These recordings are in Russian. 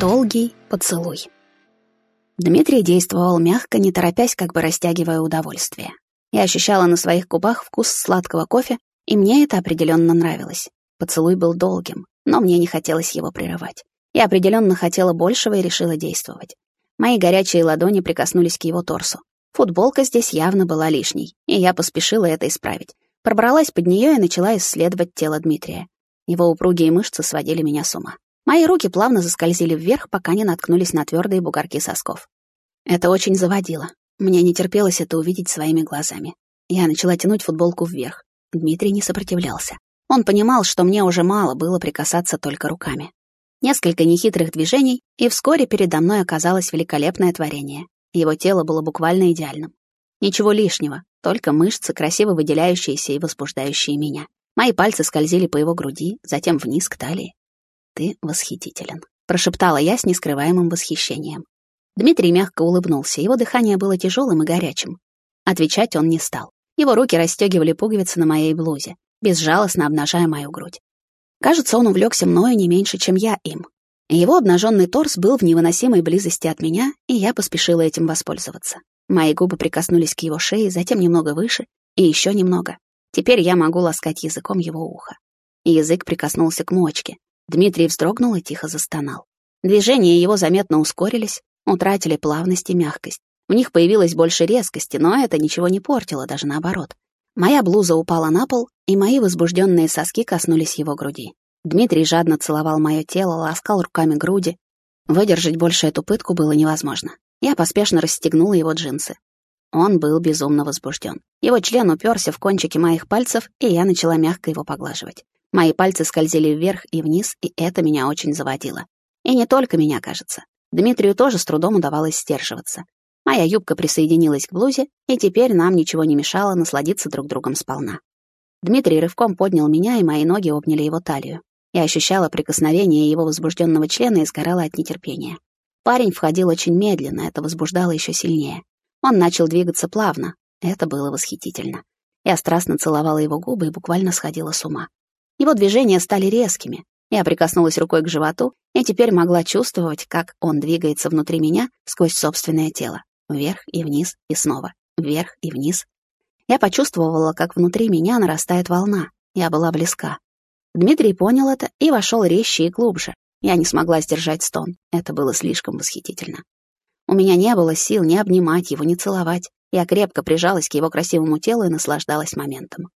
Долгий поцелуй. Дмитрий действовал мягко, не торопясь, как бы растягивая удовольствие. Я ощущала на своих губах вкус сладкого кофе, и мне это определенно нравилось. Поцелуй был долгим, но мне не хотелось его прерывать. Я определенно хотела большего и решила действовать. Мои горячие ладони прикоснулись к его торсу. Футболка здесь явно была лишней, и я поспешила это исправить. Пробралась под нее и начала исследовать тело Дмитрия. Его упругие мышцы сводили меня с ума. Мои руки плавно заскользили вверх, пока не наткнулись на твердые бугорки сосков. Это очень заводило. Мне не терпелось это увидеть своими глазами. Я начала тянуть футболку вверх. Дмитрий не сопротивлялся. Он понимал, что мне уже мало было прикасаться только руками. Несколько нехитрых движений, и вскоре передо мной оказалось великолепное творение. Его тело было буквально идеальным. Ничего лишнего, только мышцы, красиво выделяющиеся и возбуждающие меня. Мои пальцы скользили по его груди, затем вниз к талии. «Ты восхитителен», — прошептала я с нескрываемым восхищением. Дмитрий мягко улыбнулся, его дыхание было тяжелым и горячим. Отвечать он не стал. Его руки расстегивали пуговицы на моей блузе, безжалостно обнажая мою грудь. Кажется, он увлекся мною не меньше, чем я им. Его обнаженный торс был в невыносимой близости от меня, и я поспешила этим воспользоваться. Мои губы прикоснулись к его шее, затем немного выше, и еще немного. Теперь я могу ласкать языком его ухо. Язык прикоснулся к мочке, Дмитрий вздрогнул и тихо застонал. Движения его заметно ускорились, утратили плавность и мягкость. В них появилось больше резкости, но это ничего не портило, даже наоборот. Моя блуза упала на пол, и мои возбужденные соски коснулись его груди. Дмитрий жадно целовал мое тело, ласкал руками груди. Выдержать больше эту пытку было невозможно. Я поспешно расстегнула его джинсы. Он был безумно возбужден. Его член уперся в кончики моих пальцев, и я начала мягко его поглаживать. Мои пальцы скользили вверх и вниз, и это меня очень заводило. И не только меня, кажется. Дмитрию тоже с трудом удавалось сдерживаться. Моя юбка присоединилась к блузе, и теперь нам ничего не мешало насладиться друг другом сполна. Дмитрий рывком поднял меня, и мои ноги обняли его талию. Я ощущала прикосновение его возбужденного члена и сгорала от нетерпения. Парень входил очень медленно, это возбуждало еще сильнее. Он начал двигаться плавно, это было восхитительно. Я страстно целовала его губы и буквально сходила с ума. Его движения стали резкими. Я прикоснулась рукой к животу и теперь могла чувствовать, как он двигается внутри меня сквозь собственное тело. Вверх и вниз, и снова. Вверх и вниз. Я почувствовала, как внутри меня нарастает волна. Я была близка. Дмитрий понял это и вошел резче и глубже. Я не смогла сдержать стон. Это было слишком восхитительно. У меня не было сил ни обнимать его, ни целовать. Я крепко прижалась к его красивому телу и наслаждалась моментом.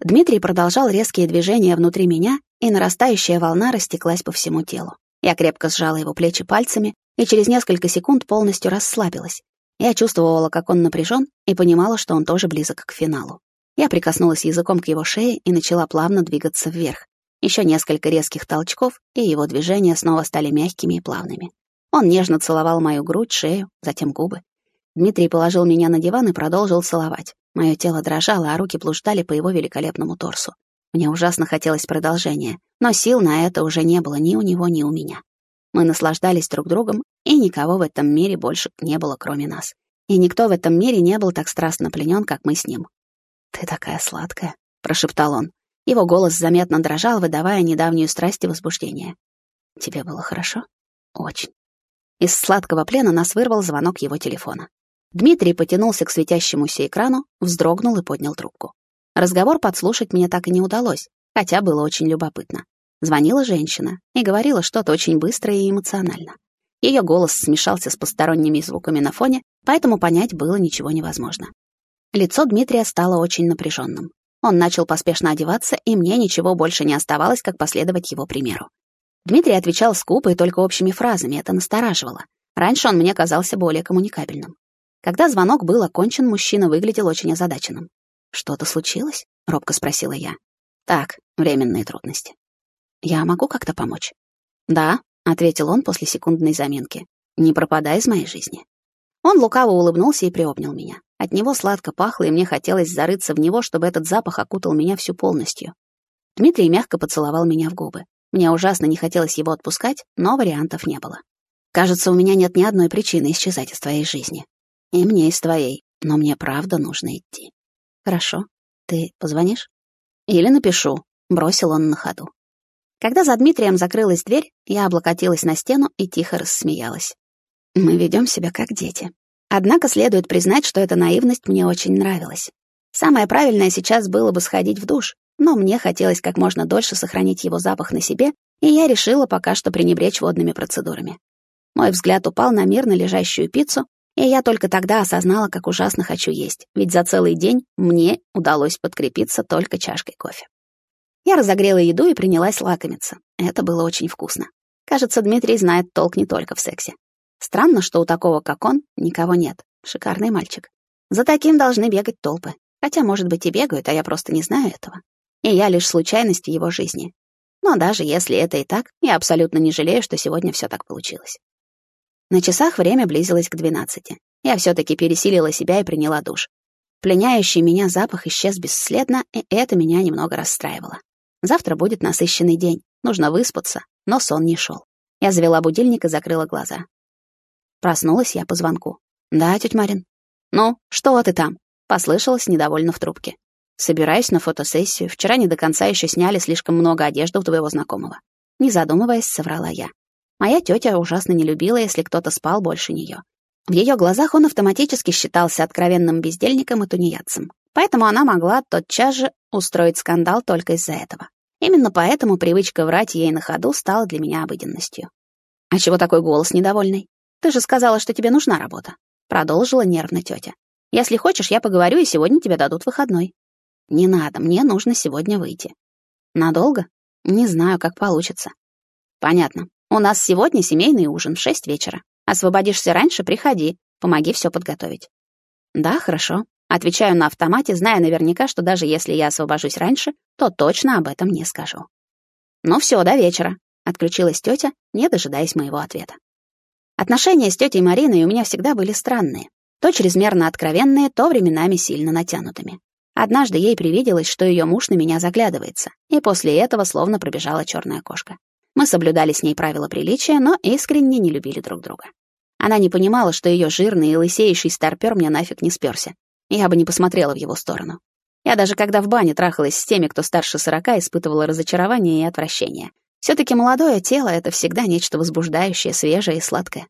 Дмитрий продолжал резкие движения внутри меня, и нарастающая волна растеклась по всему телу. Я крепко сжала его плечи пальцами и через несколько секунд полностью расслабилась. Я чувствовала, как он напряжен, и понимала, что он тоже близок к финалу. Я прикоснулась языком к его шее и начала плавно двигаться вверх. Еще несколько резких толчков, и его движения снова стали мягкими и плавными. Он нежно целовал мою грудь, шею, затем губы. Дмитрий положил меня на диван и продолжил целовать. Мое тело дрожало, а руки блуждали по его великолепному торсу. Мне ужасно хотелось продолжения, но сил на это уже не было ни у него, ни у меня. Мы наслаждались друг другом, и никого в этом мире больше не было, кроме нас. И никто в этом мире не был так страстно пленен, как мы с ним. «Ты такая сладкая», — прошептал он. Его голос заметно дрожал, выдавая недавнюю страсть и возбуждение. «Тебе было хорошо?» «Очень». Из сладкого плена нас вырвал звонок его телефона. Дмитрий потянулся к светящемуся экрану, вздрогнул и поднял трубку. Разговор подслушать мне так и не удалось, хотя было очень любопытно. Звонила женщина и говорила что-то очень быстро и эмоционально. Ее голос смешался с посторонними звуками на фоне, поэтому понять было ничего невозможно. Лицо Дмитрия стало очень напряженным. Он начал поспешно одеваться, и мне ничего больше не оставалось, как последовать его примеру. Дмитрий отвечал скупо и только общими фразами, это настораживало. Раньше он мне казался более коммуникабельным. Когда звонок был окончен, мужчина выглядел очень озадаченным. «Что-то случилось?» — робко спросила я. «Так, временные трудности». «Я могу как-то помочь?» «Да», — ответил он после секундной заминки. «Не пропадай из моей жизни». Он лукаво улыбнулся и приобнял меня. От него сладко пахло, и мне хотелось зарыться в него, чтобы этот запах окутал меня всю полностью. Дмитрий мягко поцеловал меня в губы. Мне ужасно не хотелось его отпускать, но вариантов не было. «Кажется, у меня нет ни одной причины исчезать из твоей жизни», и мне из твоей, но мне правда нужно идти. Хорошо. Ты позвонишь? Или напишу, бросил он на ходу. Когда за Дмитрием закрылась дверь, я облокотилась на стену и тихо рассмеялась. Мы ведем себя как дети. Однако следует признать, что эта наивность мне очень нравилась. Самое правильное сейчас было бы сходить в душ, но мне хотелось как можно дольше сохранить его запах на себе, и я решила пока что пренебречь водными процедурами. Мой взгляд упал на мирно лежащую пиццу, и я только тогда осознала, как ужасно хочу есть, ведь за целый день мне удалось подкрепиться только чашкой кофе. Я разогрела еду и принялась лакомиться. Это было очень вкусно. Кажется, Дмитрий знает толк не только в сексе. Странно, что у такого, как он, никого нет. Шикарный мальчик. За таким должны бегать толпы. Хотя, может быть, и бегают, а я просто не знаю этого. И я лишь случайность в его жизни. Но даже если это и так, я абсолютно не жалею, что сегодня все так получилось. На часах время близилось к двенадцати. Я все-таки пересилила себя и приняла душ. Пленяющий меня запах исчез бесследно, и это меня немного расстраивало. Завтра будет насыщенный день, нужно выспаться, но сон не шел. Я завела будильник и закрыла глаза. Проснулась я по звонку. «Да, тетя Марин». «Ну, что ты там?» — послышалось недовольно в трубке. «Собираюсь на фотосессию. Вчера не до конца еще сняли слишком много одежды у твоего знакомого». Не задумываясь, соврала я. Моя тетя ужасно не любила, если кто-то спал больше нее. В ее глазах он автоматически считался откровенным бездельником и тунеядцем. Поэтому она могла тотчас же устроить скандал только из-за этого. Именно поэтому привычка врать ей на ходу стала для меня обыденностью. «А чего такой голос недовольный? Ты же сказала, что тебе нужна работа», — продолжила нервно тетя. «Если хочешь, я поговорю, и сегодня тебе дадут выходной». «Не надо, мне нужно сегодня выйти». «Надолго? Не знаю, как получится». «Понятно. У нас сегодня семейный ужин в шесть вечера. Освободишься раньше, приходи, помоги все подготовить». «Да, хорошо». Отвечаю на автомате, зная наверняка, что даже если я освобожусь раньше, то точно об этом не скажу. «Ну все, до вечера», — отключилась тетя, не дожидаясь моего ответа. Отношения с тетей Мариной у меня всегда были странные. То чрезмерно откровенные, то временами сильно натянутыми. Однажды ей привиделось, что ее муж на меня заглядывается, и после этого словно пробежала черная кошка. Мы соблюдали с ней правила приличия, но искренне не любили друг друга. Она не понимала, что ее жирный и лысеющий старпер мне нафиг не сперся. Я бы не посмотрела в его сторону. Я даже когда в бане трахалась с теми, кто старше сорока, испытывала разочарование и отвращение. все таки молодое тело — это всегда нечто возбуждающее, свежее и сладкое.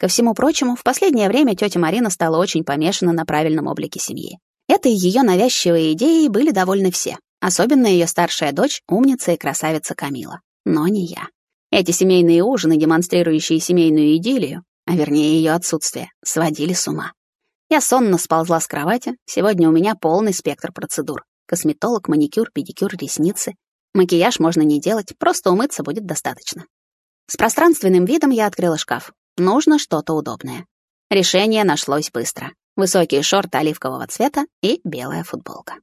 Ко всему прочему, в последнее время тетя Марина стала очень помешана на правильном облике семьи. Этой ее навязчивой идеей были довольны все, особенно ее старшая дочь, умница и красавица Камила но не я. Эти семейные ужины, демонстрирующие семейную идиллию, а вернее ее отсутствие, сводили с ума. Я сонно сползла с кровати, сегодня у меня полный спектр процедур. Косметолог, маникюр, педикюр, ресницы. Макияж можно не делать, просто умыться будет достаточно. С пространственным видом я открыла шкаф. Нужно что-то удобное. Решение нашлось быстро. Высокие шорты оливкового цвета и белая футболка.